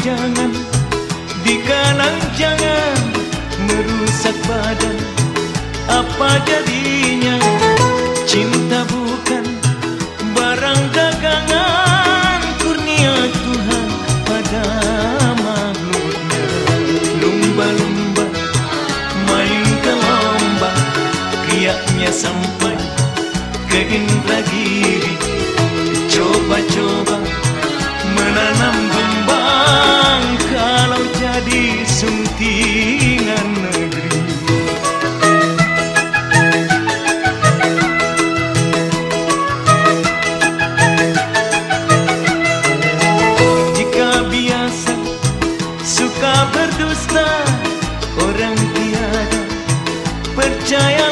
jangan dikenang jangan merusak badan. Apa jadinya? Cinta bukan barang dagangan kurnia Tuhan pada makhluknya. Lumba-lumba main ke lomba riaknya sampai ke indra giri. Jadi suntingan negeri. Jika biasa suka berdusta Orang tiada percaya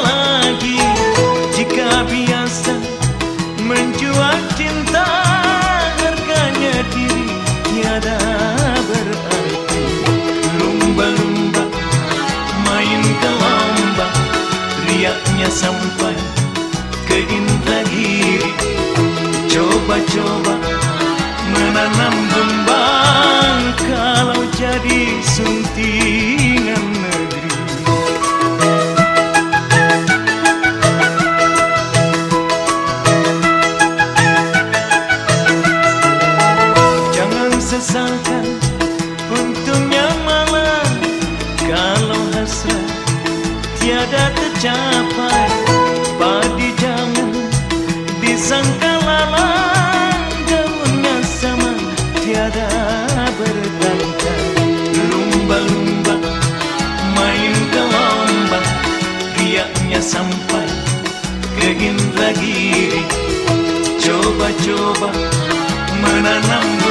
Riaknya sampai ke Indragiri Coba-coba menanam kembang Kalau jadi suntingan negeri. Jangan sesalkan untungnya malah Kalau hasrat tiada tercapai sampai ke Indragiri Coba-coba menanam